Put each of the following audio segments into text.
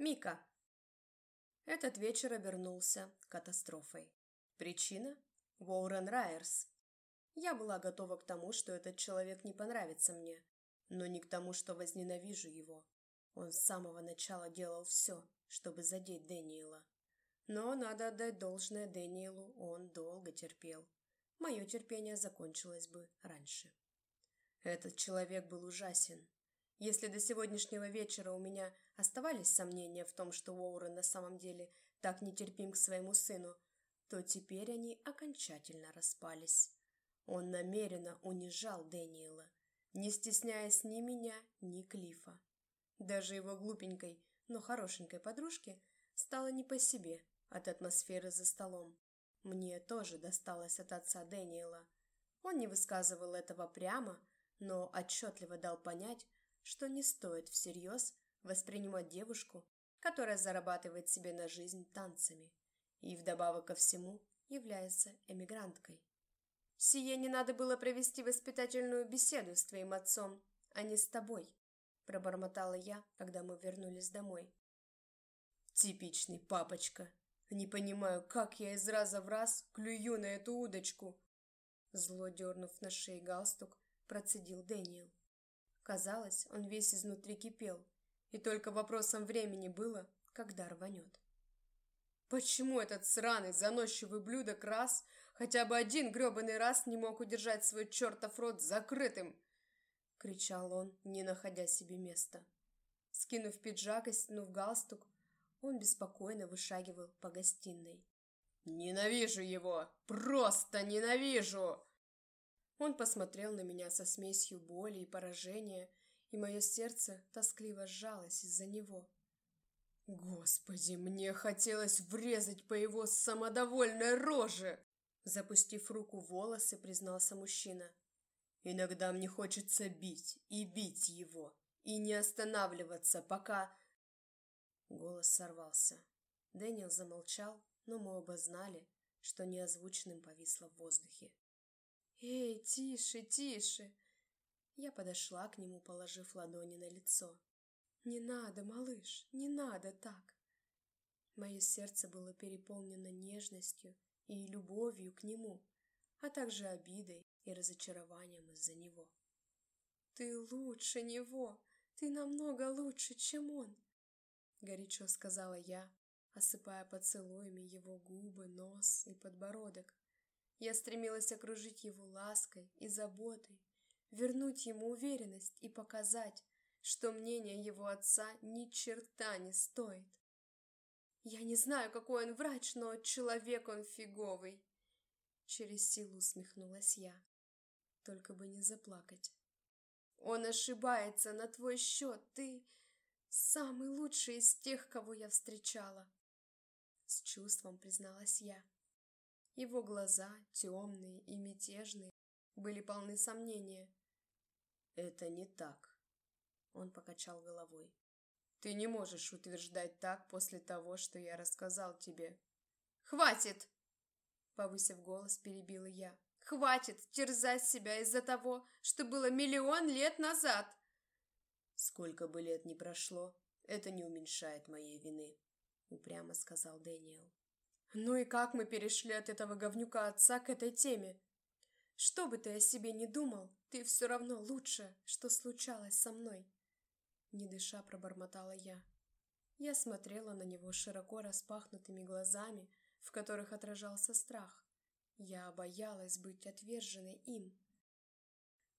Мика. Этот вечер обернулся катастрофой. Причина – Уоррен Райерс. Я была готова к тому, что этот человек не понравится мне, но не к тому, что возненавижу его. Он с самого начала делал все, чтобы задеть Дэниела. Но надо отдать должное Дэниелу, он долго терпел. Мое терпение закончилось бы раньше. Этот человек был ужасен. Если до сегодняшнего вечера у меня оставались сомнения в том, что Уоррен на самом деле так нетерпим к своему сыну, то теперь они окончательно распались. Он намеренно унижал Дэниела, не стесняясь ни меня, ни Клифа. Даже его глупенькой, но хорошенькой подружке стало не по себе от атмосферы за столом. Мне тоже досталось от отца Дэниела. Он не высказывал этого прямо, но отчетливо дал понять, что не стоит всерьез воспринимать девушку, которая зарабатывает себе на жизнь танцами и вдобавок ко всему является эмигранткой. «Сие не надо было провести воспитательную беседу с твоим отцом, а не с тобой», пробормотала я, когда мы вернулись домой. «Типичный папочка. Не понимаю, как я из раза в раз клюю на эту удочку». Зло дернув на шее галстук, процедил Дэниел. Казалось, он весь изнутри кипел, и только вопросом времени было, когда рванет. Почему этот сраный, заносчивый блюдок раз, хотя бы один гребаный раз не мог удержать свой чертов рот закрытым? Кричал он, не находя себе места. Скинув пиджак и стянув галстук, он беспокойно вышагивал по гостиной. «Ненавижу его! Просто ненавижу!» Он посмотрел на меня со смесью боли и поражения, и мое сердце тоскливо сжалось из-за него. Господи, мне хотелось врезать по его самодовольной роже! Запустив руку в волосы, признался мужчина. Иногда мне хочется бить и бить его, и не останавливаться, пока... Голос сорвался. Дэниел замолчал, но мы оба знали, что неозвученным повисло в воздухе. «Эй, тише, тише!» Я подошла к нему, положив ладони на лицо. «Не надо, малыш, не надо так!» Мое сердце было переполнено нежностью и любовью к нему, а также обидой и разочарованием из-за него. «Ты лучше него! Ты намного лучше, чем он!» Горячо сказала я, осыпая поцелуями его губы, нос и подбородок, я стремилась окружить его лаской и заботой, вернуть ему уверенность и показать, что мнение его отца ни черта не стоит. Я не знаю, какой он врач, но человек он фиговый. Через силу усмехнулась я. Только бы не заплакать. Он ошибается на твой счет. Ты самый лучший из тех, кого я встречала. С чувством призналась я. Его глаза, темные и мятежные, были полны сомнения. «Это не так», — он покачал головой. «Ты не можешь утверждать так после того, что я рассказал тебе». «Хватит!» — повысив голос, перебила я. «Хватит терзать себя из-за того, что было миллион лет назад!» «Сколько бы лет ни прошло, это не уменьшает моей вины», — упрямо сказал Дэниел. Ну и как мы перешли от этого говнюка отца к этой теме? Что бы ты о себе не думал, ты все равно лучше, что случалось со мной. Не дыша, пробормотала я. Я смотрела на него широко распахнутыми глазами, в которых отражался страх. Я боялась быть отверженной им.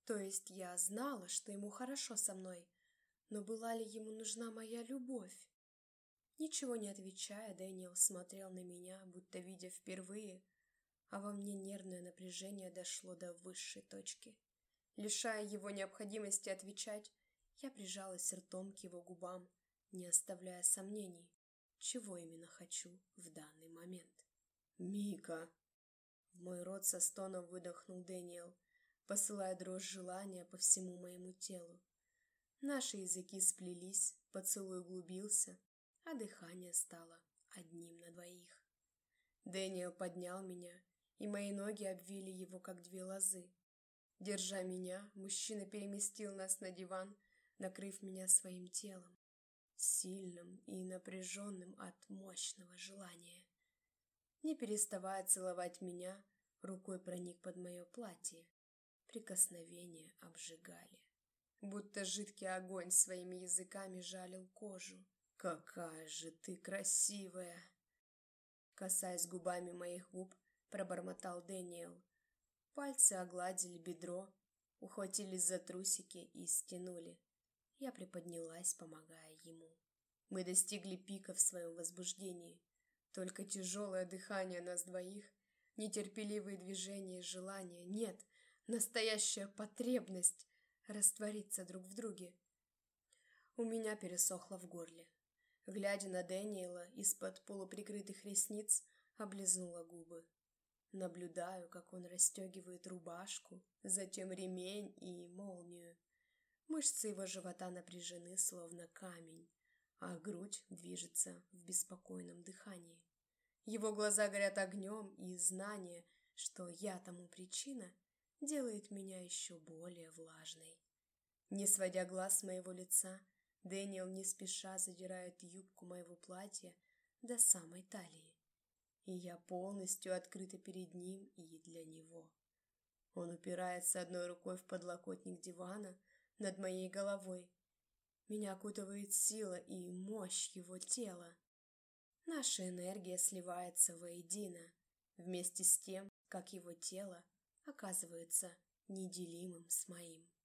То есть я знала, что ему хорошо со мной, но была ли ему нужна моя любовь? Ничего не отвечая, Дэниел смотрел на меня, будто видя впервые, а во мне нервное напряжение дошло до высшей точки. Лишая его необходимости отвечать, я прижалась ртом к его губам, не оставляя сомнений, чего именно хочу в данный момент. «Мика!» В мой рот со стоном выдохнул Дэниел, посылая дрожь желания по всему моему телу. Наши языки сплелись, поцелуй углубился, а дыхание стало одним на двоих. Дэниел поднял меня, и мои ноги обвили его, как две лозы. Держа меня, мужчина переместил нас на диван, накрыв меня своим телом. сильным и напряженным от мощного желания. Не переставая целовать меня, рукой проник под мое платье. Прикосновения обжигали. Будто жидкий огонь своими языками жалил кожу. «Какая же ты красивая!» Касаясь губами моих губ, пробормотал Дэниел. Пальцы огладили бедро, ухватились за трусики и стянули. Я приподнялась, помогая ему. Мы достигли пика в своем возбуждении. Только тяжелое дыхание нас двоих, нетерпеливые движения и желания. Нет, настоящая потребность раствориться друг в друге. У меня пересохло в горле. Глядя на Дэниела из-под полуприкрытых ресниц, облизнула губы. Наблюдаю, как он расстегивает рубашку, затем ремень и молнию. Мышцы его живота напряжены, словно камень, а грудь движется в беспокойном дыхании. Его глаза горят огнем, и знание, что я тому причина, делает меня еще более влажной. Не сводя глаз с моего лица, Дэниел не спеша задирает юбку моего платья до самой талии, и я полностью открыта перед ним и для него. Он упирается одной рукой в подлокотник дивана над моей головой. Меня окутывает сила и мощь его тела. Наша энергия сливается воедино, вместе с тем, как его тело оказывается неделимым с моим.